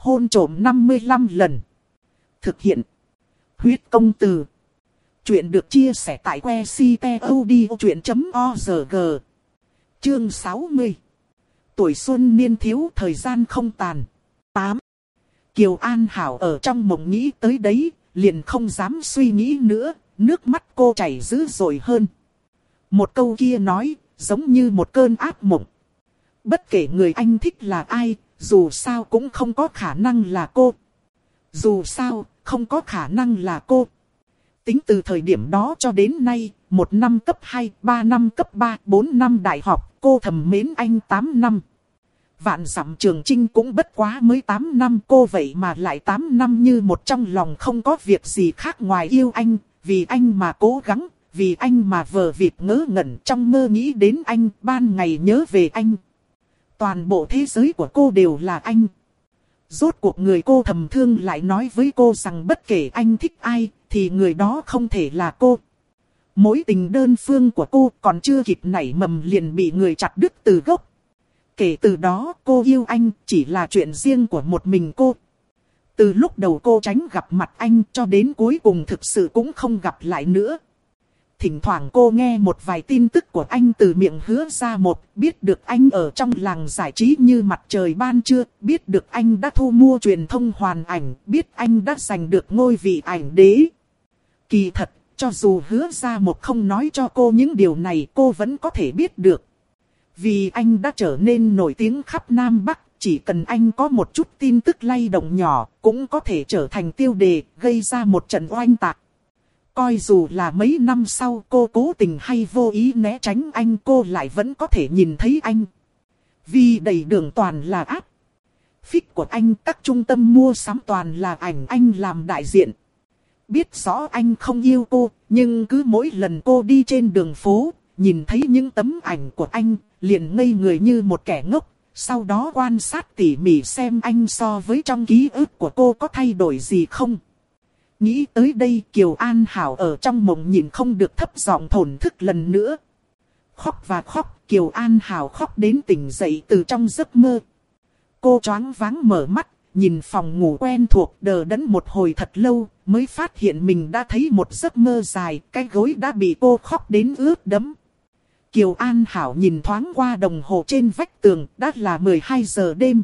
Hôn trộm 55 lần. Thực hiện. Huyết công từ. Chuyện được chia sẻ tại que ctod.org. Chương 60. Tuổi xuân niên thiếu thời gian không tàn. 8. Kiều An Hảo ở trong mộng nghĩ tới đấy, liền không dám suy nghĩ nữa, nước mắt cô chảy dữ dội hơn. Một câu kia nói, giống như một cơn ác mộng. Bất kể người anh thích là ai, dù sao cũng không có khả năng là cô. Dù sao, không có khả năng là cô. Tính từ thời điểm đó cho đến nay, một năm cấp 2, ba năm cấp 3, bốn năm đại học, cô thầm mến anh 8 năm. Vạn dặm trường trinh cũng bất quá mới 8 năm cô vậy mà lại 8 năm như một trong lòng không có việc gì khác ngoài yêu anh, vì anh mà cố gắng, vì anh mà vờ việc ngớ ngẩn trong mơ nghĩ đến anh, ban ngày nhớ về anh. Toàn bộ thế giới của cô đều là anh. Rốt cuộc người cô thầm thương lại nói với cô rằng bất kể anh thích ai, thì người đó không thể là cô. Mối tình đơn phương của cô còn chưa kịp nảy mầm liền bị người chặt đứt từ gốc. Kể từ đó cô yêu anh chỉ là chuyện riêng của một mình cô. Từ lúc đầu cô tránh gặp mặt anh cho đến cuối cùng thực sự cũng không gặp lại nữa. Thỉnh thoảng cô nghe một vài tin tức của anh từ miệng hứa ra một, biết được anh ở trong làng giải trí như mặt trời ban trưa, biết được anh đã thu mua truyền thông hoàn ảnh, biết anh đã giành được ngôi vị ảnh đế. Kỳ thật, cho dù hứa ra một không nói cho cô những điều này cô vẫn có thể biết được. Vì anh đã trở nên nổi tiếng khắp Nam Bắc, chỉ cần anh có một chút tin tức lay động nhỏ, cũng có thể trở thành tiêu đề, gây ra một trận oanh tạc. Coi dù là mấy năm sau cô cố tình hay vô ý né tránh anh cô lại vẫn có thể nhìn thấy anh. Vì đầy đường toàn là áp. Phích của anh các trung tâm mua sắm toàn là ảnh anh làm đại diện. Biết rõ anh không yêu cô, nhưng cứ mỗi lần cô đi trên đường phố, nhìn thấy những tấm ảnh của anh, liền ngây người như một kẻ ngốc. Sau đó quan sát tỉ mỉ xem anh so với trong ký ức của cô có thay đổi gì không. Nghĩ tới đây Kiều An Hảo ở trong mộng nhìn không được thấp giọng thổn thức lần nữa. Khóc và khóc, Kiều An Hảo khóc đến tỉnh dậy từ trong giấc mơ. Cô choáng váng mở mắt, nhìn phòng ngủ quen thuộc đờ đẫn một hồi thật lâu, mới phát hiện mình đã thấy một giấc mơ dài, cái gối đã bị cô khóc đến ướt đẫm. Kiều An Hảo nhìn thoáng qua đồng hồ trên vách tường, đã là 12 giờ đêm.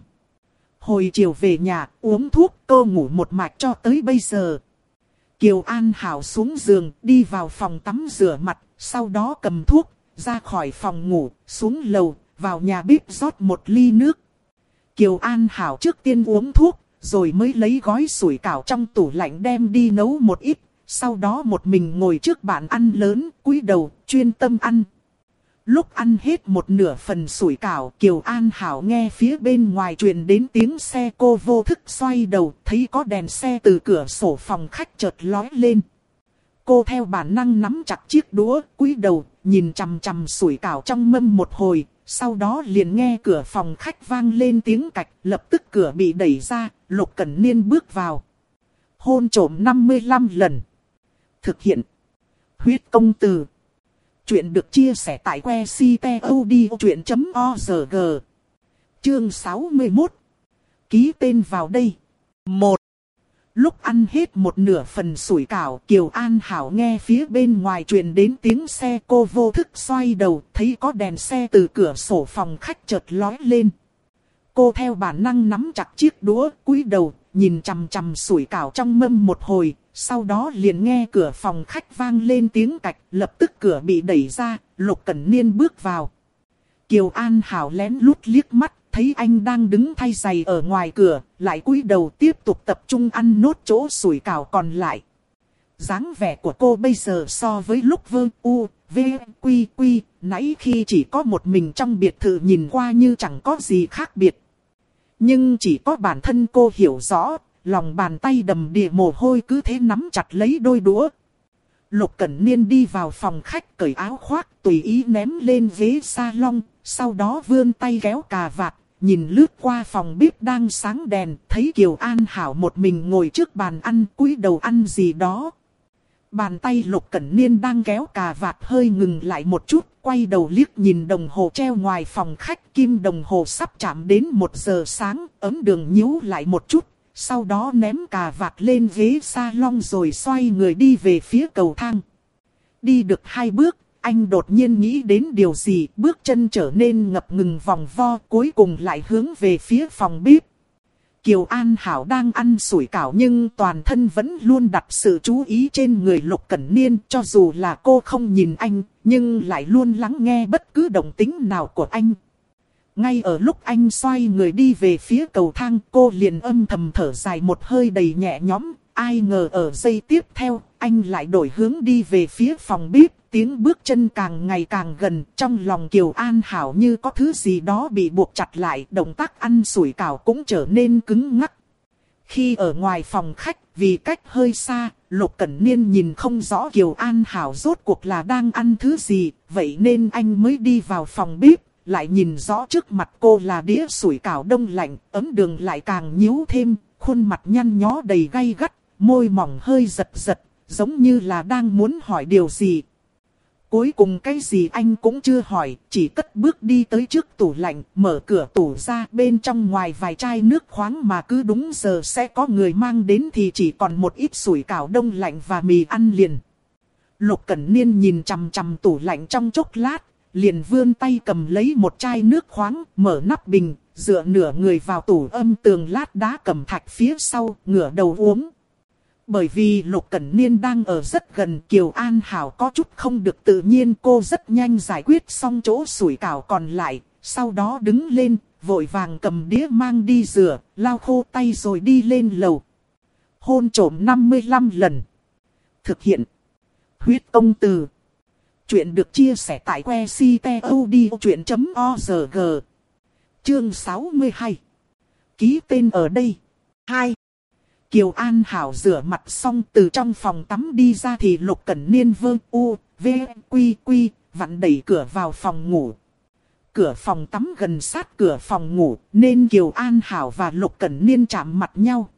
Hồi chiều về nhà, uống thuốc, cô ngủ một mạch cho tới bây giờ. Kiều An Hảo xuống giường, đi vào phòng tắm rửa mặt, sau đó cầm thuốc, ra khỏi phòng ngủ, xuống lầu, vào nhà bếp rót một ly nước. Kiều An Hảo trước tiên uống thuốc, rồi mới lấy gói sủi cảo trong tủ lạnh đem đi nấu một ít, sau đó một mình ngồi trước bàn ăn lớn, cúi đầu, chuyên tâm ăn. Lúc ăn hết một nửa phần sủi cảo, Kiều An Hảo nghe phía bên ngoài truyền đến tiếng xe cô vô thức xoay đầu, thấy có đèn xe từ cửa sổ phòng khách chợt lói lên. Cô theo bản năng nắm chặt chiếc đũa, cúi đầu, nhìn chằm chằm sủi cảo trong mâm một hồi, sau đó liền nghe cửa phòng khách vang lên tiếng cạch, lập tức cửa bị đẩy ra, Lục Cẩn Niên bước vào. Hôn trổm 55 lần. Thực hiện. Huyết công từ. Chuyện được chia sẻ tại que ctod.org. Chương 61. Ký tên vào đây. 1. Lúc ăn hết một nửa phần sủi cảo, Kiều An Hảo nghe phía bên ngoài truyền đến tiếng xe cô vô thức xoay đầu, thấy có đèn xe từ cửa sổ phòng khách chợt lói lên. Cô theo bản năng nắm chặt chiếc đũa, cúi đầu, nhìn chằm chằm sủi cảo trong mâm một hồi, sau đó liền nghe cửa phòng khách vang lên tiếng cạch, lập tức cửa bị đẩy ra, Lục Cẩn Niên bước vào. Kiều An Hảo lén lút liếc mắt, thấy anh đang đứng thay giày ở ngoài cửa, lại cúi đầu tiếp tục tập trung ăn nốt chỗ sủi cảo còn lại. dáng vẻ của cô bây giờ so với lúc vơ u, v, quy quy, nãy khi chỉ có một mình trong biệt thự nhìn qua như chẳng có gì khác biệt. Nhưng chỉ có bản thân cô hiểu rõ, lòng bàn tay đầm đìa mồ hôi cứ thế nắm chặt lấy đôi đũa. Lục Cẩn Niên đi vào phòng khách cởi áo khoác tùy ý ném lên ghế salon, sau đó vươn tay kéo cà vạt, nhìn lướt qua phòng bếp đang sáng đèn, thấy Kiều An Hảo một mình ngồi trước bàn ăn cúi đầu ăn gì đó. Bàn tay Lục Cẩn Niên đang kéo cà vạt hơi ngừng lại một chút, quay đầu liếc nhìn đồng hồ treo ngoài phòng khách, kim đồng hồ sắp chạm đến một giờ sáng, ấm đường nhíu lại một chút, sau đó ném cà vạt lên ghế salon rồi xoay người đi về phía cầu thang. Đi được hai bước, anh đột nhiên nghĩ đến điều gì, bước chân trở nên ngập ngừng vòng vo, cuối cùng lại hướng về phía phòng bếp. Kiều An Hảo đang ăn sủi cảo nhưng toàn thân vẫn luôn đặt sự chú ý trên người Lục Cẩn Niên cho dù là cô không nhìn anh, nhưng lại luôn lắng nghe bất cứ động tính nào của anh. Ngay ở lúc anh xoay người đi về phía cầu thang cô liền âm thầm thở dài một hơi đầy nhẹ nhõm, ai ngờ ở giây tiếp theo anh lại đổi hướng đi về phía phòng bếp. Tiếng bước chân càng ngày càng gần, trong lòng Kiều An Hảo như có thứ gì đó bị buộc chặt lại, động tác ăn sủi cảo cũng trở nên cứng ngắc. Khi ở ngoài phòng khách, vì cách hơi xa, Lục Cẩn Niên nhìn không rõ Kiều An Hảo rốt cuộc là đang ăn thứ gì, vậy nên anh mới đi vào phòng bếp, lại nhìn rõ trước mặt cô là đĩa sủi cảo đông lạnh, ấm đường lại càng nhíu thêm, khuôn mặt nhăn nhó đầy gay gắt, môi mỏng hơi giật giật, giống như là đang muốn hỏi điều gì, Cuối cùng cái gì anh cũng chưa hỏi, chỉ cất bước đi tới trước tủ lạnh, mở cửa tủ ra bên trong ngoài vài chai nước khoáng mà cứ đúng giờ sẽ có người mang đến thì chỉ còn một ít sủi cảo đông lạnh và mì ăn liền. Lục Cẩn Niên nhìn chằm chằm tủ lạnh trong chốc lát, liền vươn tay cầm lấy một chai nước khoáng, mở nắp bình, dựa nửa người vào tủ âm tường lát đá cầm thạch phía sau, ngửa đầu uống. Bởi vì Lục Cẩn Niên đang ở rất gần Kiều An Hảo có chút không được tự nhiên cô rất nhanh giải quyết xong chỗ sủi cảo còn lại, sau đó đứng lên, vội vàng cầm đĩa mang đi rửa, lau khô tay rồi đi lên lầu. Hôn trổm 55 lần. Thực hiện. Huyết công từ. Chuyện được chia sẻ tại que ctod.org. Chương 62. Ký tên ở đây. 2. Kiều An Hảo rửa mặt xong từ trong phòng tắm đi ra thì Lục Cẩn Niên vương u, v, quy quy, vặn đẩy cửa vào phòng ngủ. Cửa phòng tắm gần sát cửa phòng ngủ nên Kiều An Hảo và Lục Cẩn Niên chạm mặt nhau.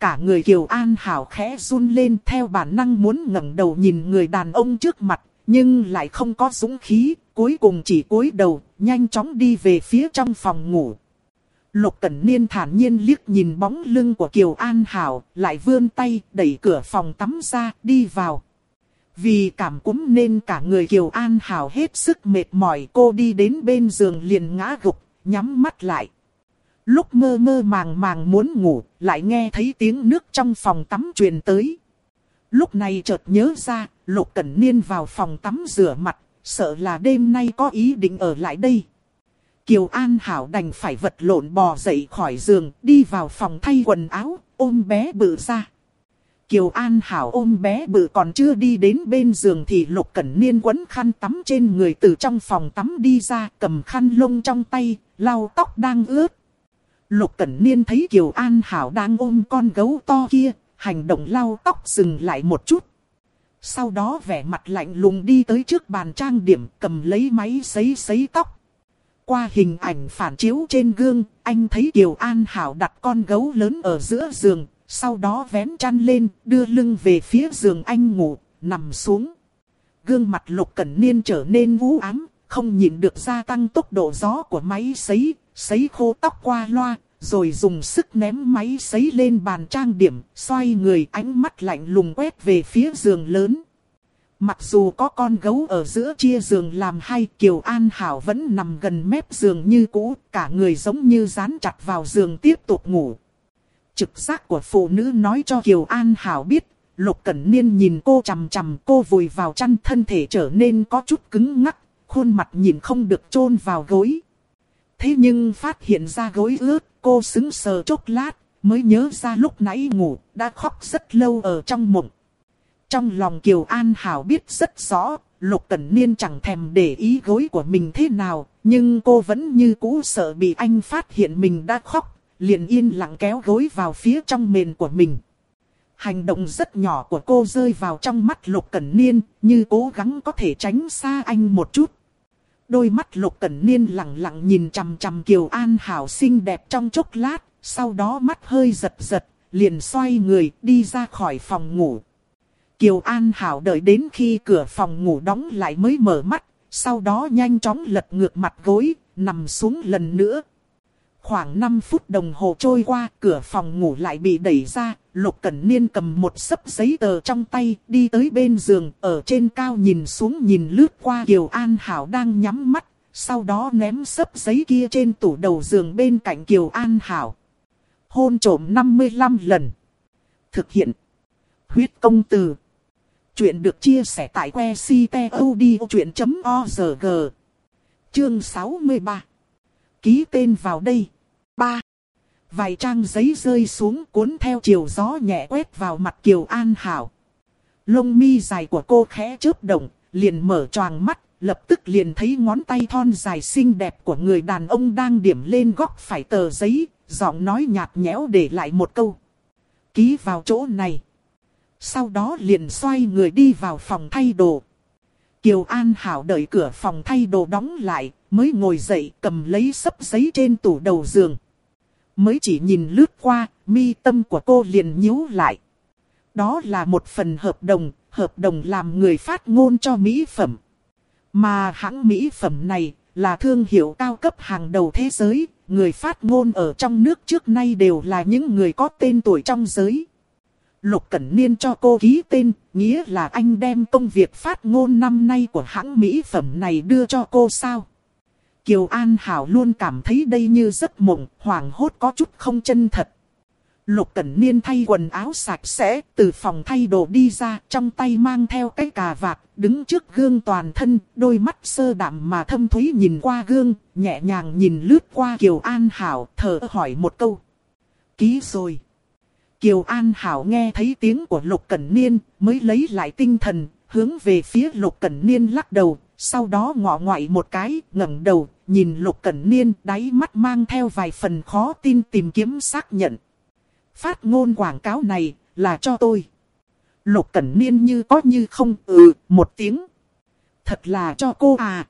Cả người Kiều An Hảo khẽ run lên theo bản năng muốn ngẩng đầu nhìn người đàn ông trước mặt, nhưng lại không có dũng khí, cuối cùng chỉ cúi đầu, nhanh chóng đi về phía trong phòng ngủ. Lục Cẩn Niên thản nhiên liếc nhìn bóng lưng của Kiều An Hảo, lại vươn tay đẩy cửa phòng tắm ra, đi vào. Vì cảm cúm nên cả người Kiều An Hảo hết sức mệt mỏi cô đi đến bên giường liền ngã gục, nhắm mắt lại. Lúc mơ mơ màng màng muốn ngủ, lại nghe thấy tiếng nước trong phòng tắm truyền tới. Lúc này chợt nhớ ra, Lục Cẩn Niên vào phòng tắm rửa mặt, sợ là đêm nay có ý định ở lại đây. Kiều An Hảo đành phải vật lộn bò dậy khỏi giường, đi vào phòng thay quần áo, ôm bé bự ra. Kiều An Hảo ôm bé bự còn chưa đi đến bên giường thì Lục Cẩn Niên quấn khăn tắm trên người từ trong phòng tắm đi ra, cầm khăn lông trong tay, lau tóc đang ướt. Lục Cẩn Niên thấy Kiều An Hảo đang ôm con gấu to kia, hành động lau tóc dừng lại một chút. Sau đó vẻ mặt lạnh lùng đi tới trước bàn trang điểm, cầm lấy máy sấy sấy tóc. Qua hình ảnh phản chiếu trên gương, anh thấy Kiều An Hảo đặt con gấu lớn ở giữa giường, sau đó vén chăn lên, đưa lưng về phía giường anh ngủ, nằm xuống. Gương mặt Lục Cẩn Niên trở nên vũ ám, không nhìn được gia tăng tốc độ gió của máy sấy, sấy khô tóc qua loa, rồi dùng sức ném máy sấy lên bàn trang điểm, xoay người ánh mắt lạnh lùng quét về phía giường lớn. Mặc dù có con gấu ở giữa chia giường làm hai Kiều An Hảo vẫn nằm gần mép giường như cũ, cả người giống như dán chặt vào giường tiếp tục ngủ. Trực giác của phụ nữ nói cho Kiều An Hảo biết, Lục Cẩn Niên nhìn cô chằm chằm cô vùi vào chăn thân thể trở nên có chút cứng ngắc, khuôn mặt nhìn không được chôn vào gối. Thế nhưng phát hiện ra gối ướt, cô sững sờ chốc lát, mới nhớ ra lúc nãy ngủ, đã khóc rất lâu ở trong mộng. Trong lòng Kiều An Hảo biết rất rõ, Lục Cẩn Niên chẳng thèm để ý gối của mình thế nào, nhưng cô vẫn như cũ sợ bị anh phát hiện mình đã khóc, liền yên lặng kéo gối vào phía trong mền của mình. Hành động rất nhỏ của cô rơi vào trong mắt Lục Cẩn Niên, như cố gắng có thể tránh xa anh một chút. Đôi mắt Lục Cẩn Niên lặng lặng nhìn chằm chằm Kiều An Hảo xinh đẹp trong chốc lát, sau đó mắt hơi giật giật, liền xoay người đi ra khỏi phòng ngủ. Kiều An Hảo đợi đến khi cửa phòng ngủ đóng lại mới mở mắt, sau đó nhanh chóng lật ngược mặt gối, nằm xuống lần nữa. Khoảng 5 phút đồng hồ trôi qua, cửa phòng ngủ lại bị đẩy ra, Lục Cẩn Niên cầm một sấp giấy tờ trong tay, đi tới bên giường, ở trên cao nhìn xuống nhìn lướt qua Kiều An Hảo đang nhắm mắt, sau đó ném sấp giấy kia trên tủ đầu giường bên cạnh Kiều An Hảo. Hôn trổm 55 lần. Thực hiện. Huyết công từ. Chuyện được chia sẻ tại que ctod.org. Chương 63. Ký tên vào đây. Vài trang giấy rơi xuống cuốn theo chiều gió nhẹ quét vào mặt Kiều An Hảo. Lông mi dài của cô khẽ chớp động, liền mở choàng mắt, lập tức liền thấy ngón tay thon dài xinh đẹp của người đàn ông đang điểm lên góc phải tờ giấy, giọng nói nhạt nhẽo để lại một câu. Ký vào chỗ này. Sau đó liền xoay người đi vào phòng thay đồ. Kiều An Hảo đợi cửa phòng thay đồ đóng lại, mới ngồi dậy cầm lấy sấp giấy trên tủ đầu giường. Mới chỉ nhìn lướt qua, mi tâm của cô liền nhíu lại. Đó là một phần hợp đồng, hợp đồng làm người phát ngôn cho mỹ phẩm. Mà hãng mỹ phẩm này là thương hiệu cao cấp hàng đầu thế giới, người phát ngôn ở trong nước trước nay đều là những người có tên tuổi trong giới. Lục Cẩn Niên cho cô ký tên, nghĩa là anh đem công việc phát ngôn năm nay của hãng mỹ phẩm này đưa cho cô sao? Kiều An Hảo luôn cảm thấy đây như giấc mộng, hoảng hốt có chút không chân thật. Lục Cẩn Niên thay quần áo sạch sẽ, từ phòng thay đồ đi ra, trong tay mang theo cái cà vạt, đứng trước gương toàn thân, đôi mắt sơ đạm mà thâm thúy nhìn qua gương, nhẹ nhàng nhìn lướt qua Kiều An Hảo, thở hỏi một câu. Ký rồi. Kiều An Hảo nghe thấy tiếng của Lục Cẩn Niên, mới lấy lại tinh thần, hướng về phía Lục Cẩn Niên lắc đầu, sau đó ngọ ngoại một cái, ngẩng đầu, nhìn Lục Cẩn Niên, đáy mắt mang theo vài phần khó tin tìm kiếm xác nhận. Phát ngôn quảng cáo này, là cho tôi. Lục Cẩn Niên như có như không, ừ, một tiếng. Thật là cho cô à.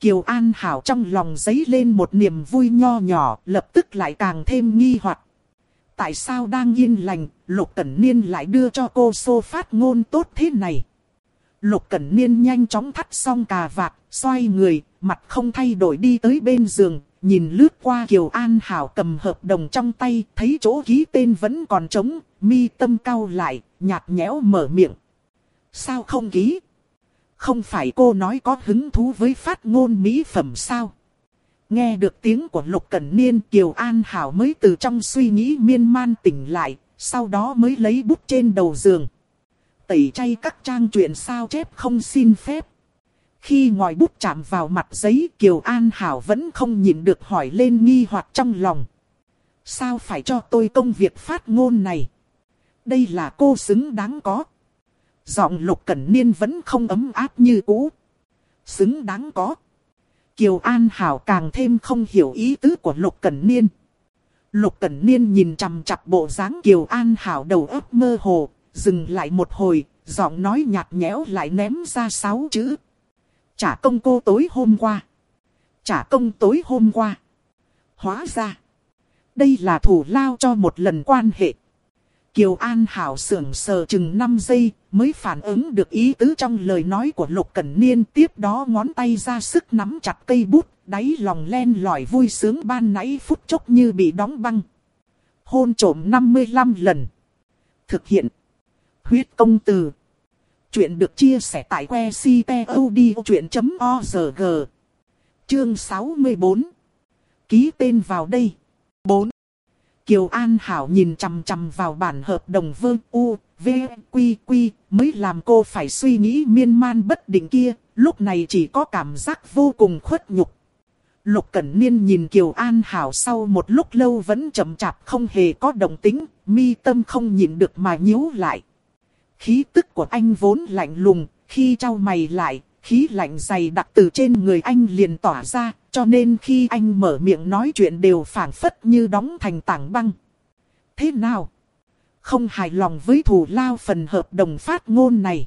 Kiều An Hảo trong lòng giấy lên một niềm vui nho nhỏ, lập tức lại càng thêm nghi hoặc. Tại sao đang yên lành, Lục Cẩn Niên lại đưa cho cô xô phát ngôn tốt thế này? Lục Cẩn Niên nhanh chóng thắt xong cà vạt, xoay người, mặt không thay đổi đi tới bên giường, nhìn lướt qua Kiều An Hảo cầm hợp đồng trong tay, thấy chỗ ký tên vẫn còn trống, mi tâm cau lại, nhạt nhẽo mở miệng. Sao không ký? Không phải cô nói có hứng thú với phát ngôn mỹ phẩm sao? Nghe được tiếng của Lục Cẩn Niên Kiều An Hảo mới từ trong suy nghĩ miên man tỉnh lại, sau đó mới lấy bút trên đầu giường. Tẩy chay các trang truyện sao chép không xin phép. Khi ngòi bút chạm vào mặt giấy Kiều An Hảo vẫn không nhìn được hỏi lên nghi hoặc trong lòng. Sao phải cho tôi công việc phát ngôn này? Đây là cô xứng đáng có. Giọng Lục Cẩn Niên vẫn không ấm áp như cũ. Xứng đáng có. Kiều An Hảo càng thêm không hiểu ý tứ của Lục Cẩn Niên. Lục Cẩn Niên nhìn chằm chặp bộ dáng Kiều An Hảo đầu óc mơ hồ, dừng lại một hồi, giọng nói nhạt nhẽo lại ném ra sáu chữ. Trả công cô tối hôm qua. Trả công tối hôm qua. Hóa ra, đây là thủ lao cho một lần quan hệ. Kiều An Hảo sưởng sờ chừng 5 giây mới phản ứng được ý tứ trong lời nói của Lục Cẩn Niên. Tiếp đó ngón tay ra sức nắm chặt cây bút, đáy lòng len lỏi vui sướng ban nãy phút chốc như bị đóng băng. Hôn trổm 55 lần. Thực hiện. Huyết công từ. Chuyện được chia sẻ tại que ctod.org. Chương 64. Ký tên vào đây. 4. Kiều An Hảo nhìn chằm chằm vào bản hợp đồng vương U, V, Quy, Quy, mới làm cô phải suy nghĩ miên man bất định kia, lúc này chỉ có cảm giác vô cùng khuất nhục. Lục Cẩn Niên nhìn Kiều An Hảo sau một lúc lâu vẫn chậm chạp không hề có động tính, mi tâm không nhìn được mà nhíu lại. Khí tức của anh vốn lạnh lùng, khi trao mày lại, khí lạnh dày đặc từ trên người anh liền tỏa ra, cho nên khi anh mở miệng nói chuyện đều phản phất như đóng thành tảng băng. Thế nào? Không hài lòng với thủ lao phần hợp đồng phát ngôn này.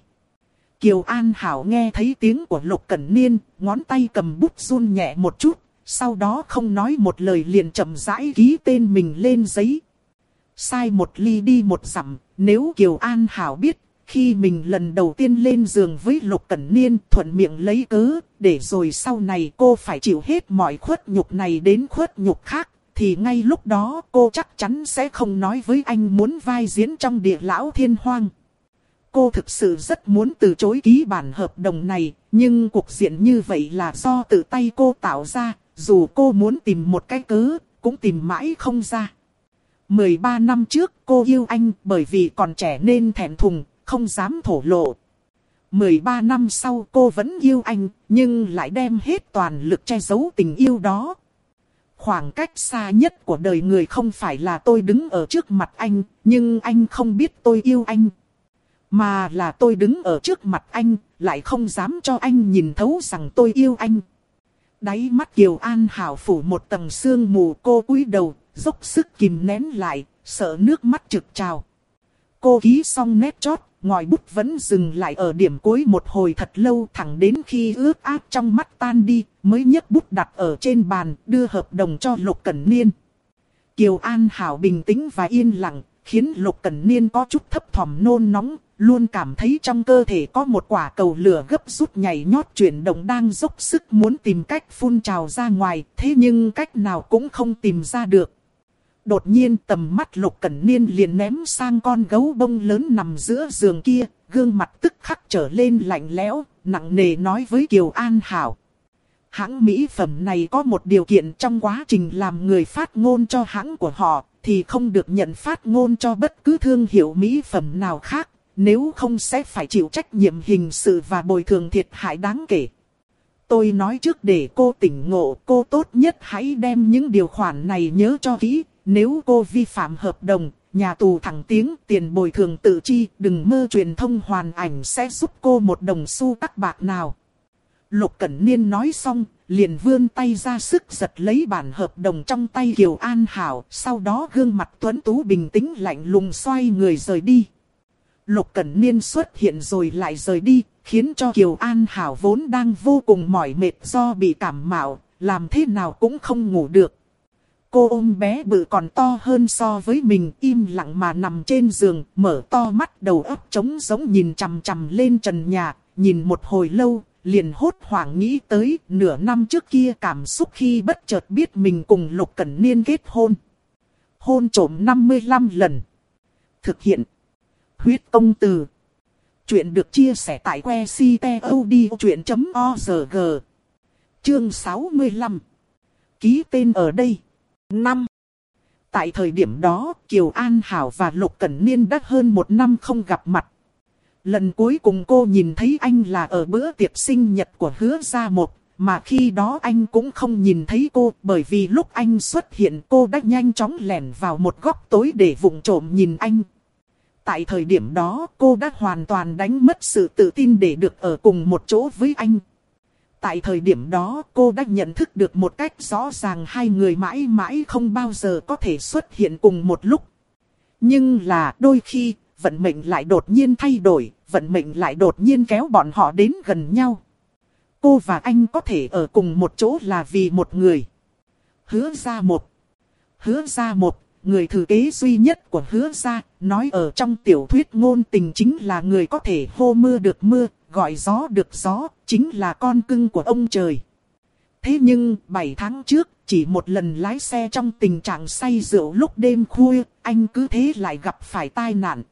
Kiều An Hảo nghe thấy tiếng của Lục Cẩn Niên, ngón tay cầm bút run nhẹ một chút, sau đó không nói một lời liền chậm rãi ký tên mình lên giấy. Sai một ly đi một dặm, nếu Kiều An Hảo biết, khi mình lần đầu tiên lên giường với Lục Cẩn Niên thuận miệng lấy cớ, để rồi sau này cô phải chịu hết mọi khuất nhục này đến khuất nhục khác, thì ngay lúc đó cô chắc chắn sẽ không nói với anh muốn vai diễn trong địa lão thiên hoang. Cô thực sự rất muốn từ chối ký bản hợp đồng này, nhưng cuộc diện như vậy là do tự tay cô tạo ra, dù cô muốn tìm một cái cớ, cũng tìm mãi không ra. 13 năm trước cô yêu anh bởi vì còn trẻ nên thẹn thùng, không dám thổ lộ. 13 năm sau cô vẫn yêu anh, nhưng lại đem hết toàn lực che giấu tình yêu đó. Khoảng cách xa nhất của đời người không phải là tôi đứng ở trước mặt anh, nhưng anh không biết tôi yêu anh. Mà là tôi đứng ở trước mặt anh, lại không dám cho anh nhìn thấu rằng tôi yêu anh. Đáy mắt Kiều An Hảo phủ một tầng sương mù cô cúi đầu, dốc sức kìm nén lại, sợ nước mắt trực trào. Cô ký xong nét chót, ngòi bút vẫn dừng lại ở điểm cuối một hồi thật lâu thẳng đến khi ướt áp trong mắt tan đi, mới nhấc bút đặt ở trên bàn, đưa hợp đồng cho Lục Cẩn Niên. Kiều An Hảo bình tĩnh và yên lặng, khiến Lục Cẩn Niên có chút thấp thỏm nôn nóng, luôn cảm thấy trong cơ thể có một quả cầu lửa gấp rút nhảy nhót chuyển động đang dốc sức muốn tìm cách phun trào ra ngoài, thế nhưng cách nào cũng không tìm ra được. Đột nhiên tầm mắt Lục Cẩn Niên liền ném sang con gấu bông lớn nằm giữa giường kia, gương mặt tức khắc trở lên lạnh lẽo, nặng nề nói với Kiều An Hảo. Hãng mỹ phẩm này có một điều kiện trong quá trình làm người phát ngôn cho hãng của họ, thì không được nhận phát ngôn cho bất cứ thương hiệu mỹ phẩm nào khác, nếu không sẽ phải chịu trách nhiệm hình sự và bồi thường thiệt hại đáng kể. Tôi nói trước để cô tỉnh ngộ, cô tốt nhất hãy đem những điều khoản này nhớ cho kỹ, nếu cô vi phạm hợp đồng, nhà tù thẳng tiếng tiền bồi thường tự chi, đừng mơ truyền thông hoàn ảnh sẽ giúp cô một đồng xu tắc bạc nào. Lục Cẩn Niên nói xong, liền vươn tay ra sức giật lấy bản hợp đồng trong tay Kiều An Hảo, sau đó gương mặt tuấn tú bình tĩnh lạnh lùng xoay người rời đi. Lục Cẩn Niên xuất hiện rồi lại rời đi, khiến cho Kiều An Hảo vốn đang vô cùng mỏi mệt do bị cảm mạo, làm thế nào cũng không ngủ được. Cô ôm bé bự còn to hơn so với mình im lặng mà nằm trên giường, mở to mắt đầu óc trống giống nhìn chằm chằm lên trần nhà, nhìn một hồi lâu, liền hốt hoảng nghĩ tới nửa năm trước kia cảm xúc khi bất chợt biết mình cùng Lục Cẩn Niên kết hôn. Hôn trổm 55 lần. Thực hiện. Huyết công từ. Chuyện được chia sẻ tại que ctod.org. Chương 65. Ký tên ở đây. 5. Tại thời điểm đó, Kiều An Hảo và Lục Cẩn Niên đã hơn một năm không gặp mặt. Lần cuối cùng cô nhìn thấy anh là ở bữa tiệc sinh nhật của hứa gia một, mà khi đó anh cũng không nhìn thấy cô bởi vì lúc anh xuất hiện cô đã nhanh chóng lẻn vào một góc tối để vụng trộm nhìn anh. Tại thời điểm đó cô đã hoàn toàn đánh mất sự tự tin để được ở cùng một chỗ với anh. Tại thời điểm đó cô đã nhận thức được một cách rõ ràng hai người mãi mãi không bao giờ có thể xuất hiện cùng một lúc. Nhưng là đôi khi vận mệnh lại đột nhiên thay đổi, vận mệnh lại đột nhiên kéo bọn họ đến gần nhau. Cô và anh có thể ở cùng một chỗ là vì một người. Hứa ra một. Hứa ra một, người thừa kế duy nhất của hứa ra, nói ở trong tiểu thuyết ngôn tình chính là người có thể hô mưa được mưa, gọi gió được gió, chính là con cưng của ông trời. Thế nhưng, 7 tháng trước, chỉ một lần lái xe trong tình trạng say rượu lúc đêm khuya, anh cứ thế lại gặp phải tai nạn.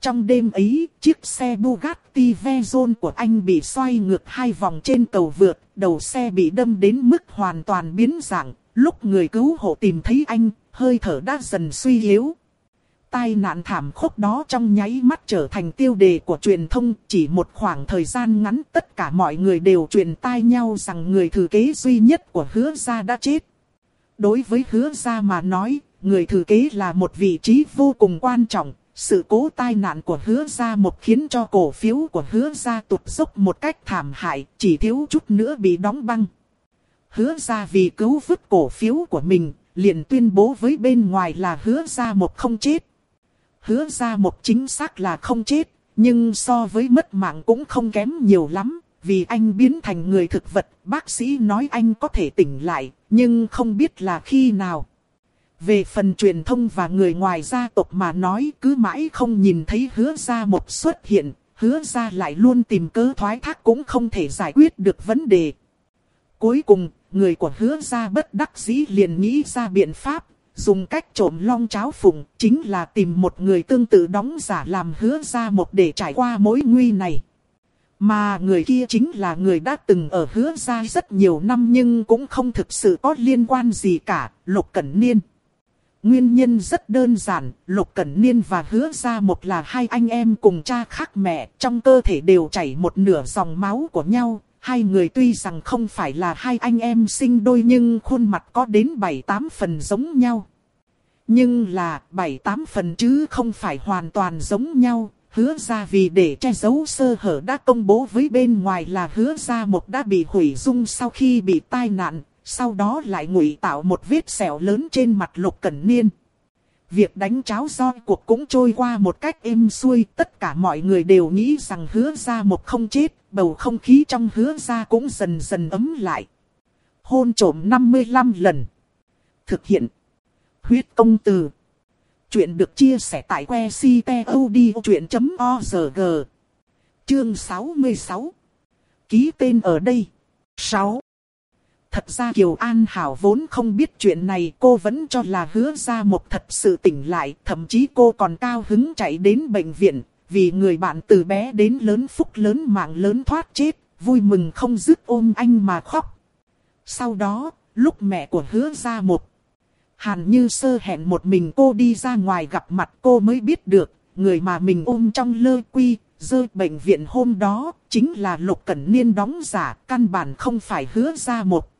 Trong đêm ấy, chiếc xe Bugatti Veyron của anh bị xoay ngược hai vòng trên cầu vượt, đầu xe bị đâm đến mức hoàn toàn biến dạng. Lúc người cứu hộ tìm thấy anh, hơi thở đã dần suy yếu. Tai nạn thảm khốc đó trong nháy mắt trở thành tiêu đề của truyền thông, chỉ một khoảng thời gian ngắn tất cả mọi người đều truyền tai nhau rằng người thừa kế duy nhất của hứa gia đã chết. Đối với hứa gia mà nói, người thừa kế là một vị trí vô cùng quan trọng, sự cố tai nạn của hứa gia một khiến cho cổ phiếu của hứa gia tụt dốc một cách thảm hại, chỉ thiếu chút nữa bị đóng băng. Hứa gia vì cứu vứt cổ phiếu của mình, liền tuyên bố với bên ngoài là hứa gia một không chết. Hứa gia một chính xác là không chết, nhưng so với mất mạng cũng không kém nhiều lắm, vì anh biến thành người thực vật, bác sĩ nói anh có thể tỉnh lại, nhưng không biết là khi nào. Về phần truyền thông và người ngoài gia tộc mà nói cứ mãi không nhìn thấy hứa ra một xuất hiện, hứa ra lại luôn tìm cớ thoái thác cũng không thể giải quyết được vấn đề. Cuối cùng, người của hứa ra bất đắc dĩ liền nghĩ ra biện pháp, dùng cách trộm long cháo phùng, chính là tìm một người tương tự đóng giả làm hứa ra một để trải qua mối nguy này. Mà người kia chính là người đã từng ở hứa ra rất nhiều năm nhưng cũng không thực sự có liên quan gì cả, Lục Cẩn Niên. Nguyên nhân rất đơn giản, Lục Cẩn Niên và Hứa Gia một là hai anh em cùng cha khác mẹ, trong cơ thể đều chảy một nửa dòng máu của nhau. Hai người tuy rằng không phải là hai anh em sinh đôi nhưng khuôn mặt có đến 7-8 phần giống nhau. Nhưng là 7-8 phần chứ không phải hoàn toàn giống nhau. Hứa ra vì để che giấu sơ hở đã công bố với bên ngoài là hứa ra một đã bị hủy dung sau khi bị tai nạn, sau đó lại ngụy tạo một vết sẹo lớn trên mặt lục cẩn niên. Việc đánh cháo do cuộc cũng trôi qua một cách êm xuôi, tất cả mọi người đều nghĩ rằng hứa ra một không chết, bầu không khí trong hứa ra cũng dần dần ấm lại. Hôn trổm 55 lần. Thực hiện. Huyết công từ. Chuyện được chia sẻ tại que ctod.org. Chương 66. Ký tên ở đây. 6. Thật ra Kiều An Hảo vốn không biết chuyện này cô vẫn cho là hứa ra một thật sự tỉnh lại. Thậm chí cô còn cao hứng chạy đến bệnh viện. Vì người bạn từ bé đến lớn phúc lớn mạng lớn thoát chết. Vui mừng không dứt ôm anh mà khóc. Sau đó, lúc mẹ của hứa ra một. Hàn như sơ hẹn một mình cô đi ra ngoài gặp mặt cô mới biết được. Người mà mình ôm trong lơ quy, rơi bệnh viện hôm đó, chính là Lục Cẩn Niên đóng giả, căn bản không phải hứa ra một.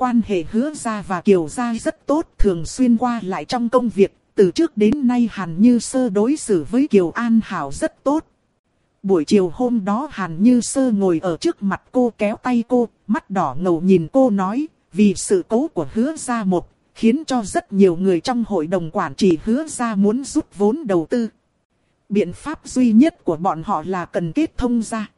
Quan hệ hứa ra và kiều ra rất tốt, thường xuyên qua lại trong công việc. Từ trước đến nay Hàn Như Sơ đối xử với Kiều An Hảo rất tốt. Buổi chiều hôm đó Hàn Như Sơ ngồi ở trước mặt cô kéo tay cô, mắt đỏ ngầu nhìn cô nói, vì sự cố của hứa ra một, khiến cho rất nhiều người trong hội đồng quản trị hứa ra muốn rút vốn đầu tư. Biện pháp duy nhất của bọn họ là cần kết thông ra.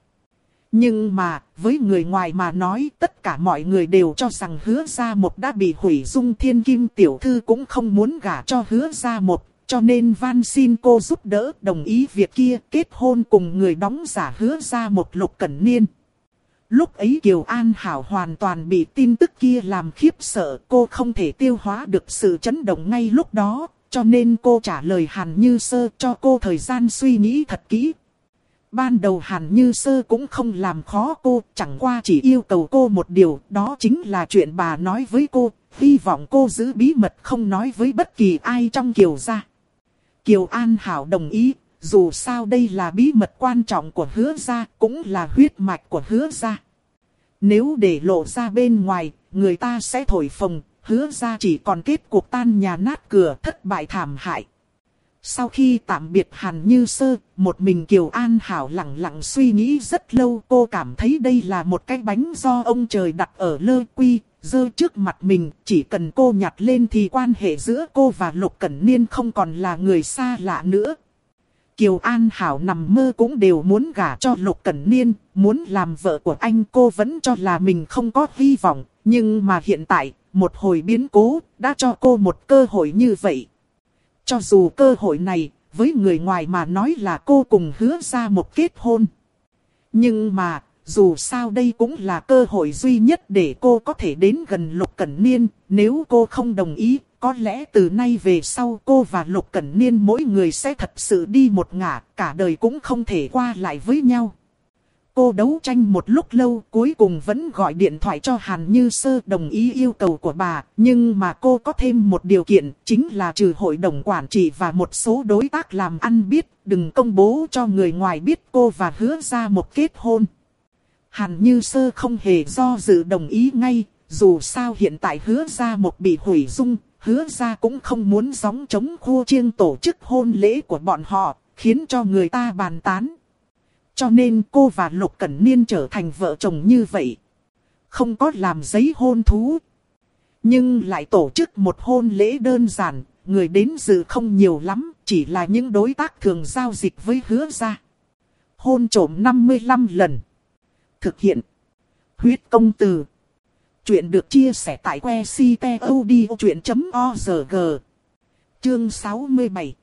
Nhưng mà, với người ngoài mà nói tất cả mọi người đều cho rằng hứa ra một đã bị hủy dung thiên kim tiểu thư cũng không muốn gả cho hứa ra một. Cho nên van xin cô giúp đỡ đồng ý việc kia kết hôn cùng người đóng giả hứa ra một lục cẩn niên. Lúc ấy Kiều An Hảo hoàn toàn bị tin tức kia làm khiếp sợ cô không thể tiêu hóa được sự chấn động ngay lúc đó. Cho nên cô trả lời Hàn Như Sơ cho cô thời gian suy nghĩ thật kỹ Ban đầu Hàn Như Sơ cũng không làm khó cô, chẳng qua chỉ yêu cầu cô một điều, đó chính là chuyện bà nói với cô, hy vọng cô giữ bí mật không nói với bất kỳ ai trong Kiều gia. Kiều An Hảo đồng ý, dù sao đây là bí mật quan trọng của hứa gia, cũng là huyết mạch của hứa gia. Nếu để lộ ra bên ngoài, người ta sẽ thổi phồng, hứa gia chỉ còn kết cuộc tan nhà nát cửa thất bại thảm hại. Sau khi tạm biệt Hàn Như Sơ, một mình Kiều An Hảo lặng lặng suy nghĩ rất lâu. Cô cảm thấy đây là một cái bánh do ông trời đặt ở lơ quy, dơ trước mặt mình. Chỉ cần cô nhặt lên thì quan hệ giữa cô và Lục Cẩn Niên không còn là người xa lạ nữa. Kiều An Hảo nằm mơ cũng đều muốn gả cho Lục Cẩn Niên, muốn làm vợ của anh cô vẫn cho là mình không có hy vọng. Nhưng mà hiện tại, một hồi biến cố, đã cho cô một cơ hội như vậy. Cho dù cơ hội này, với người ngoài mà nói là cô cùng hứa ra một kết hôn. Nhưng mà, dù sao đây cũng là cơ hội duy nhất để cô có thể đến gần Lục Cẩn Niên. Nếu cô không đồng ý, có lẽ từ nay về sau cô và Lục Cẩn Niên mỗi người sẽ thật sự đi một ngả, cả đời cũng không thể qua lại với nhau. Cô đấu tranh một lúc lâu, cuối cùng vẫn gọi điện thoại cho Hàn Như Sơ đồng ý yêu cầu của bà. Nhưng mà cô có thêm một điều kiện, chính là trừ hội đồng quản trị và một số đối tác làm ăn biết. Đừng công bố cho người ngoài biết cô và hứa ra một kết hôn. Hàn Như Sơ không hề do dự đồng ý ngay. Dù sao hiện tại hứa ra một bị hủy dung. Hứa ra cũng không muốn gióng chống khô chiêng tổ chức hôn lễ của bọn họ. Khiến cho người ta bàn tán. Cho nên cô và Lục Cẩn Niên trở thành vợ chồng như vậy. Không có làm giấy hôn thú. Nhưng lại tổ chức một hôn lễ đơn giản, người đến dự không nhiều lắm, chỉ là những đối tác thường giao dịch với hứa ra. Hôn trổm 55 lần. Thực hiện. Huyết công từ. Chuyện được chia sẻ tại que ctod.org. Chương 67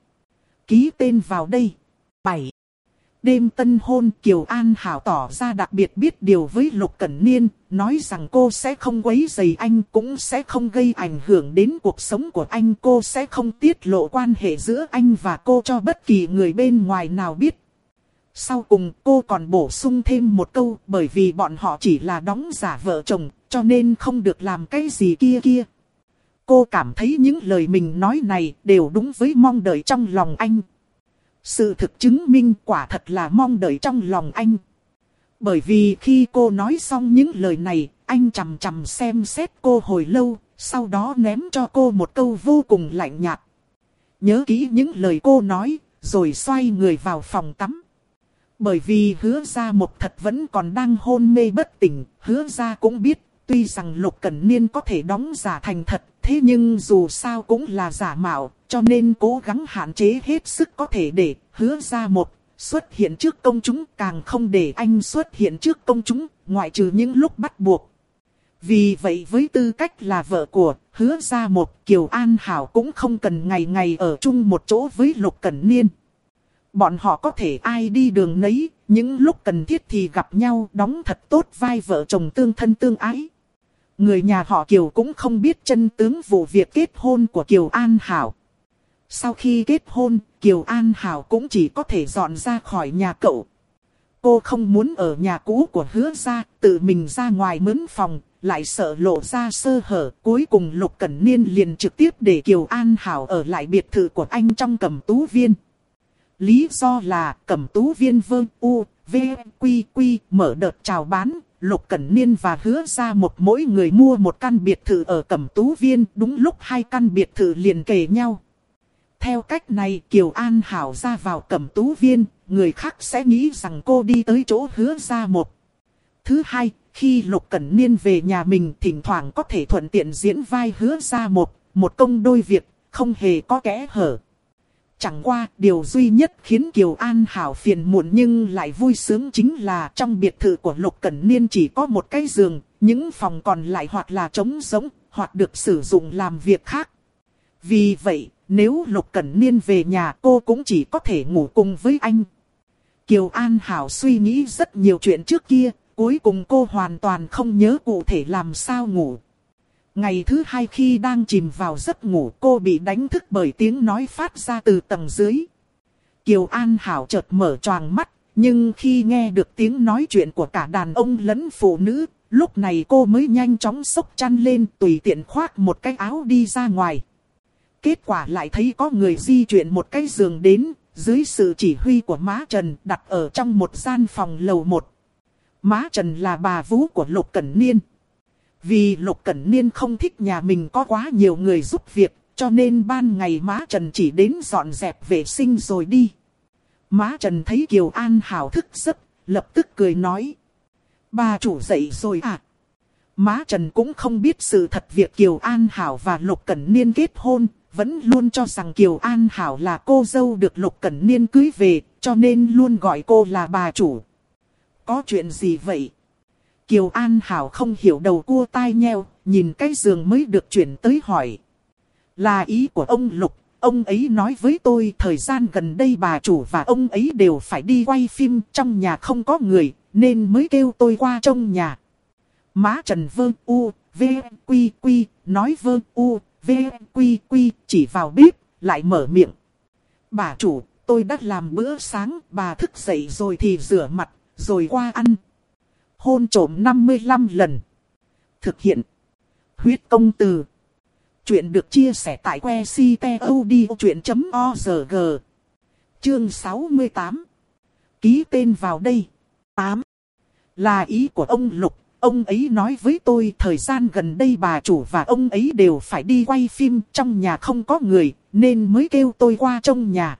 Ký tên vào đây. 7. Đêm tân hôn Kiều An Hảo tỏ ra đặc biệt biết điều với Lục Cẩn Niên, nói rằng cô sẽ không quấy rầy anh cũng sẽ không gây ảnh hưởng đến cuộc sống của anh. Cô sẽ không tiết lộ quan hệ giữa anh và cô cho bất kỳ người bên ngoài nào biết. Sau cùng cô còn bổ sung thêm một câu bởi vì bọn họ chỉ là đóng giả vợ chồng cho nên không được làm cái gì kia kia. Cô cảm thấy những lời mình nói này đều đúng với mong đợi trong lòng anh. Sự thực chứng minh quả thật là mong đợi trong lòng anh. Bởi vì khi cô nói xong những lời này, anh chầm chầm xem xét cô hồi lâu, sau đó ném cho cô một câu vô cùng lạnh nhạt. Nhớ kỹ những lời cô nói, rồi xoay người vào phòng tắm. Bởi vì hứa ra một thật vẫn còn đang hôn mê bất tỉnh, hứa ra cũng biết, tuy rằng Lục Cẩn Niên có thể đóng giả thành thật, thế nhưng dù sao cũng là giả mạo, cho nên cố gắng hạn chế hết sức có thể để hứa ra một xuất hiện trước công chúng càng không để anh xuất hiện trước công chúng, ngoại trừ những lúc bắt buộc. Vì vậy với tư cách là vợ của hứa ra một Kiều An Hảo cũng không cần ngày ngày ở chung một chỗ với Lục Cẩn Niên. Bọn họ có thể ai đi đường nấy, những lúc cần thiết thì gặp nhau đóng thật tốt vai vợ chồng tương thân tương ái. Người nhà họ Kiều cũng không biết chân tướng vụ việc kết hôn của Kiều An Hảo. Sau khi kết hôn, Kiều An Hảo cũng chỉ có thể dọn ra khỏi nhà cậu. Cô không muốn ở nhà cũ của hứa ra, tự mình ra ngoài mướn phòng, lại sợ lộ ra sơ hở. Cuối cùng Lục Cẩn Niên liền trực tiếp để Kiều An Hảo ở lại biệt thự của anh trong cầm tú viên. Lý do là cầm tú viên vương U, V, Quy, Quy mở đợt chào bán, Lục Cẩn Niên và hứa ra một mỗi người mua một căn biệt thự ở Cẩm tú viên, đúng lúc hai căn biệt thự liền kề nhau. Theo cách này Kiều An Hảo ra vào Cẩm tú viên, người khác sẽ nghĩ rằng cô đi tới chỗ hứa ra một. Thứ hai, khi Lục Cẩn Niên về nhà mình thỉnh thoảng có thể thuận tiện diễn vai hứa ra một, một công đôi việc, không hề có kẽ hở. Chẳng qua, điều duy nhất khiến Kiều An Hảo phiền muộn nhưng lại vui sướng chính là trong biệt thự của Lục Cẩn Niên chỉ có một cái giường, những phòng còn lại hoặc là trống rỗng, hoặc được sử dụng làm việc khác. Vì vậy, nếu Lục Cẩn Niên về nhà cô cũng chỉ có thể ngủ cùng với anh. Kiều An Hảo suy nghĩ rất nhiều chuyện trước kia, cuối cùng cô hoàn toàn không nhớ cụ thể làm sao ngủ. Ngày thứ hai khi đang chìm vào giấc ngủ cô bị đánh thức bởi tiếng nói phát ra từ tầng dưới. Kiều An Hảo chợt mở choàng mắt, nhưng khi nghe được tiếng nói chuyện của cả đàn ông lẫn phụ nữ, lúc này cô mới nhanh chóng sốc chăn lên tùy tiện khoác một cái áo đi ra ngoài. Kết quả lại thấy có người di chuyển một cái giường đến, dưới sự chỉ huy của má Trần đặt ở trong một gian phòng lầu một. Má Trần là bà vú của Lục Cẩn Niên. Vì Lục Cẩn Niên không thích nhà mình có quá nhiều người giúp việc, cho nên ban ngày má Trần chỉ đến dọn dẹp vệ sinh rồi đi. Má Trần thấy Kiều An hào thức giấc, lập tức cười nói. Bà chủ dậy rồi à? Má Trần cũng không biết sự thật việc Kiều An Hảo và Lục Cẩn Niên kết hôn, vẫn luôn cho rằng Kiều An Hảo là cô dâu được Lục Cẩn Niên cưới về, cho nên luôn gọi cô là bà chủ. Có chuyện gì vậy? Kiều An Hảo không hiểu đầu cua tai nheo, nhìn cái giường mới được chuyển tới hỏi. Là ý của ông Lục, ông ấy nói với tôi thời gian gần đây bà chủ và ông ấy đều phải đi quay phim trong nhà không có người, nên mới kêu tôi qua trong nhà. Má Trần Vương U, V, Quy, Quy, nói Vương U, V, Quy, Quy, chỉ vào bếp, lại mở miệng. Bà chủ, tôi đã làm bữa sáng, bà thức dậy rồi thì rửa mặt, rồi qua ăn hôn trổm 55 lần. Thực hiện. Huyết công từ. Chuyện được chia sẻ tại que ctod.org. Chương 68. Ký tên vào đây. 8. Là ý của ông Lục. Ông ấy nói với tôi thời gian gần đây bà chủ và ông ấy đều phải đi quay phim trong nhà không có người, nên mới kêu tôi qua trong nhà.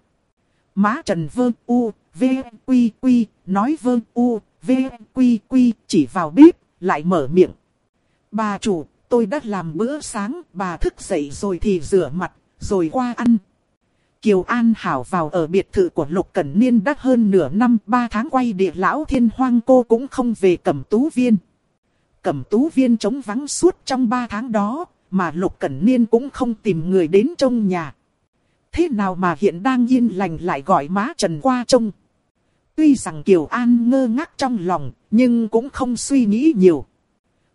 Má Trần Vương U, V, Quy, Quy, nói Vương U, V, Quy, Quy, chỉ vào bếp, lại mở miệng. Bà chủ, tôi đã làm bữa sáng, bà thức dậy rồi thì rửa mặt, rồi qua ăn. Kiều An Hảo vào ở biệt thự của Lục Cẩn Niên đã hơn nửa năm, ba tháng quay địa lão thiên hoang cô cũng không về cẩm tú viên. Cẩm tú viên trống vắng suốt trong ba tháng đó, mà Lục Cẩn Niên cũng không tìm người đến trong nhà. Thế nào mà hiện đang yên lành lại gọi má Trần qua trông. Tuy rằng Kiều An ngơ ngác trong lòng, nhưng cũng không suy nghĩ nhiều.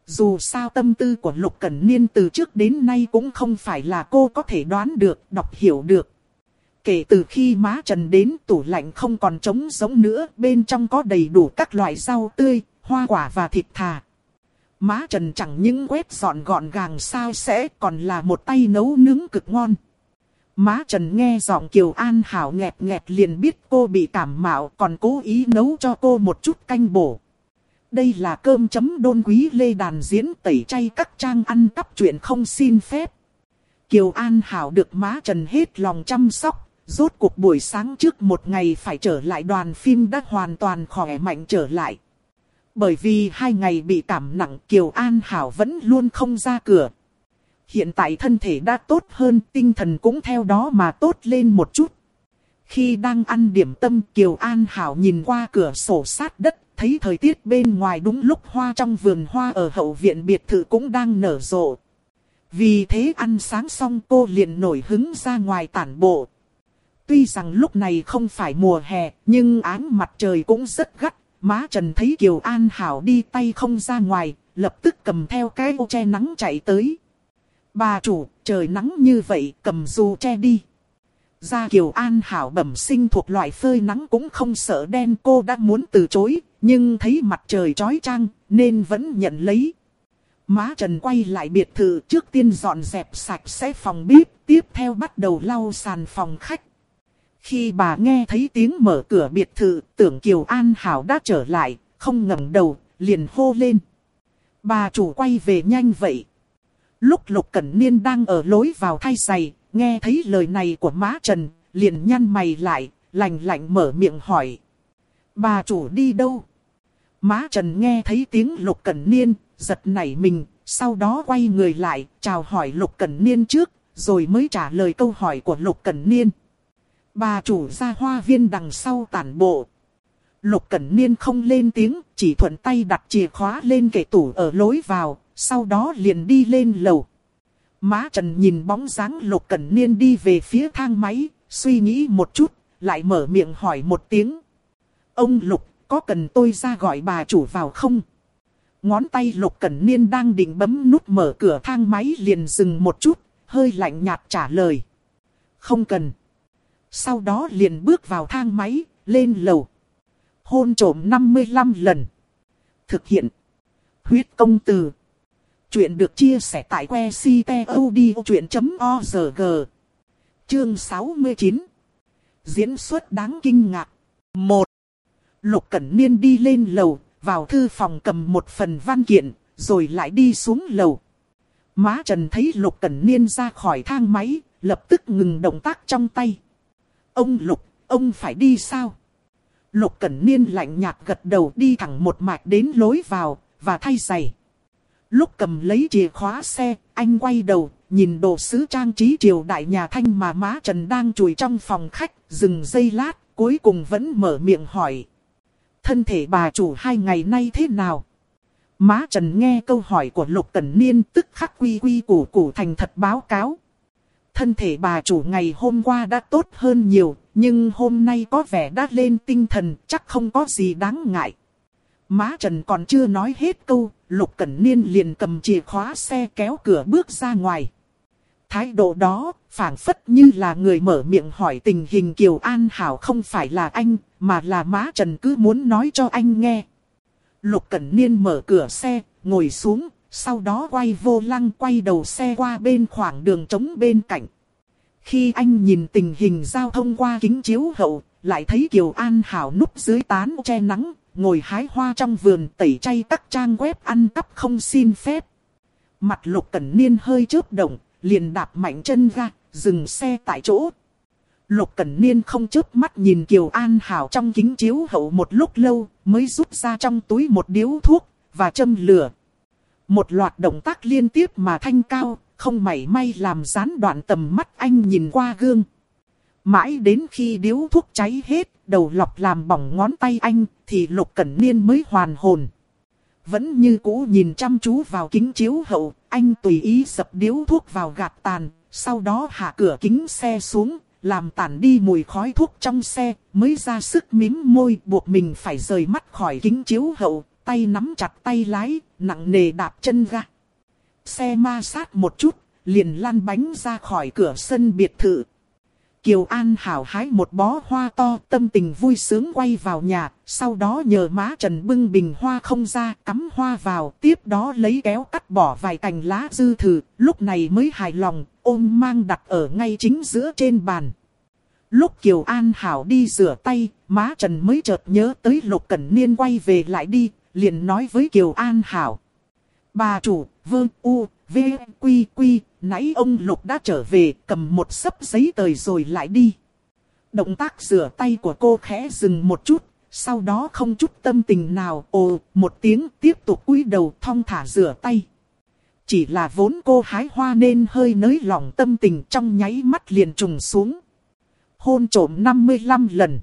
Dù sao tâm tư của Lục Cẩn Niên từ trước đến nay cũng không phải là cô có thể đoán được, đọc hiểu được. Kể từ khi má Trần đến tủ lạnh không còn trống giống nữa, bên trong có đầy đủ các loại rau tươi, hoa quả và thịt thà. Má Trần chẳng những quét dọn gọn gàng sao sẽ còn là một tay nấu nướng cực ngon. Má Trần nghe giọng Kiều An Hảo nghẹt nghẹt liền biết cô bị cảm mạo còn cố ý nấu cho cô một chút canh bổ. Đây là cơm chấm đôn quý lê đàn diễn tẩy chay các trang ăn cắp chuyện không xin phép. Kiều An Hảo được má Trần hết lòng chăm sóc, rốt cuộc buổi sáng trước một ngày phải trở lại đoàn phim đã hoàn toàn khỏe mạnh trở lại. Bởi vì hai ngày bị cảm nặng Kiều An Hảo vẫn luôn không ra cửa. Hiện tại thân thể đã tốt hơn, tinh thần cũng theo đó mà tốt lên một chút. Khi đang ăn điểm tâm Kiều An Hảo nhìn qua cửa sổ sát đất, thấy thời tiết bên ngoài đúng lúc hoa trong vườn hoa ở hậu viện biệt thự cũng đang nở rộ. Vì thế ăn sáng xong cô liền nổi hứng ra ngoài tản bộ. Tuy rằng lúc này không phải mùa hè, nhưng áng mặt trời cũng rất gắt, Má Trần thấy Kiều An Hảo đi tay không ra ngoài, lập tức cầm theo cái ô che nắng chạy tới. Bà chủ, trời nắng như vậy, cầm dù che đi. gia Kiều An Hảo bẩm sinh thuộc loại phơi nắng cũng không sợ đen cô đã muốn từ chối, nhưng thấy mặt trời chói chang, nên vẫn nhận lấy. Má Trần quay lại biệt thự trước tiên dọn dẹp sạch sẽ phòng bếp, tiếp theo bắt đầu lau sàn phòng khách. Khi bà nghe thấy tiếng mở cửa biệt thự, tưởng Kiều An Hảo đã trở lại, không ngẩng đầu, liền hô lên. Bà chủ quay về nhanh vậy. Lúc Lục Cẩn Niên đang ở lối vào thay giày, nghe thấy lời này của má Trần, liền nhăn mày lại, lạnh lạnh mở miệng hỏi. Bà chủ đi đâu? Má Trần nghe thấy tiếng Lục Cẩn Niên, giật nảy mình, sau đó quay người lại, chào hỏi Lục Cẩn Niên trước, rồi mới trả lời câu hỏi của Lục Cẩn Niên. Bà chủ ra hoa viên đằng sau tản bộ. Lục Cẩn Niên không lên tiếng, chỉ thuận tay đặt chìa khóa lên kệ tủ ở lối vào, sau đó liền đi lên lầu. Má Trần nhìn bóng dáng Lục Cẩn Niên đi về phía thang máy, suy nghĩ một chút, lại mở miệng hỏi một tiếng. Ông Lục, có cần tôi ra gọi bà chủ vào không? Ngón tay Lục Cẩn Niên đang định bấm nút mở cửa thang máy liền dừng một chút, hơi lạnh nhạt trả lời. Không cần. Sau đó liền bước vào thang máy, lên lầu. Hôn trổm 55 lần. Thực hiện. Huyết công từ. Chuyện được chia sẻ tại que ctod.org. Chương 69. Diễn xuất đáng kinh ngạc. 1. Lục Cẩn Niên đi lên lầu, vào thư phòng cầm một phần văn kiện, rồi lại đi xuống lầu. Má Trần thấy Lục Cẩn Niên ra khỏi thang máy, lập tức ngừng động tác trong tay. Ông Lục, ông phải đi sao? Lục Cẩn Niên lạnh nhạt gật đầu đi thẳng một mạch đến lối vào, và thay giày. Lúc cầm lấy chìa khóa xe, anh quay đầu, nhìn đồ sứ trang trí triều đại nhà thanh mà má Trần đang chùi trong phòng khách, dừng giây lát, cuối cùng vẫn mở miệng hỏi. Thân thể bà chủ hai ngày nay thế nào? Má Trần nghe câu hỏi của Lục Cẩn Niên tức khắc quy quy củ củ thành thật báo cáo thân thể bà chủ ngày hôm qua đã tốt hơn nhiều, nhưng hôm nay có vẻ đã lên tinh thần, chắc không có gì đáng ngại. Má Trần còn chưa nói hết câu, Lục Cẩn Niên liền cầm chìa khóa xe kéo cửa bước ra ngoài. Thái độ đó, phảng phất như là người mở miệng hỏi tình hình Kiều An Hảo không phải là anh, mà là má Trần cứ muốn nói cho anh nghe. Lục Cẩn Niên mở cửa xe, ngồi xuống, sau đó quay vô lăng quay đầu xe qua bên khoảng đường trống bên cạnh. Khi anh nhìn tình hình giao thông qua kính chiếu hậu, lại thấy Kiều An Hảo núp dưới tán che nắng, ngồi hái hoa trong vườn tẩy chay các trang web ăn cắp không xin phép. Mặt lục cẩn niên hơi chớp động, liền đạp mạnh chân ra, dừng xe tại chỗ. Lục Cẩn Niên không chớp mắt nhìn Kiều An Hảo trong kính chiếu hậu một lúc lâu, mới rút ra trong túi một điếu thuốc, và châm lửa. Một loạt động tác liên tiếp mà thanh cao, không mảy may làm gián đoạn tầm mắt anh nhìn qua gương. Mãi đến khi điếu thuốc cháy hết, đầu lọc làm bỏng ngón tay anh, thì Lục Cẩn Niên mới hoàn hồn. Vẫn như cũ nhìn chăm chú vào kính chiếu hậu, anh tùy ý sập điếu thuốc vào gạt tàn, sau đó hạ cửa kính xe xuống, làm tản đi mùi khói thuốc trong xe, mới ra sức mím môi buộc mình phải rời mắt khỏi kính chiếu hậu, tay nắm chặt tay lái, nặng nề đạp chân ga. Xe ma sát một chút, liền lăn bánh ra khỏi cửa sân biệt thự. Kiều An hảo hái một bó hoa to, tâm tình vui sướng quay vào nhà, sau đó nhờ má Trần bưng bình hoa không ra, cắm hoa vào, tiếp đó lấy kéo cắt bỏ vài cành lá dư thử, lúc này mới hài lòng, ôm mang đặt ở ngay chính giữa trên bàn. Lúc Kiều An hảo đi rửa tay, má Trần mới chợt nhớ tới Lục Cẩn Niên quay về lại đi, liền nói với Kiều An hảo. Bà chủ, vương u, v, quy quy, nãy ông Lục đã trở về, cầm một sấp giấy tờ rồi lại đi. Động tác rửa tay của cô khẽ dừng một chút, sau đó không chút tâm tình nào, ồ, một tiếng tiếp tục cúi đầu thong thả rửa tay. Chỉ là vốn cô hái hoa nên hơi nới lỏng tâm tình trong nháy mắt liền trùng xuống. Hôn trổm 55 lần.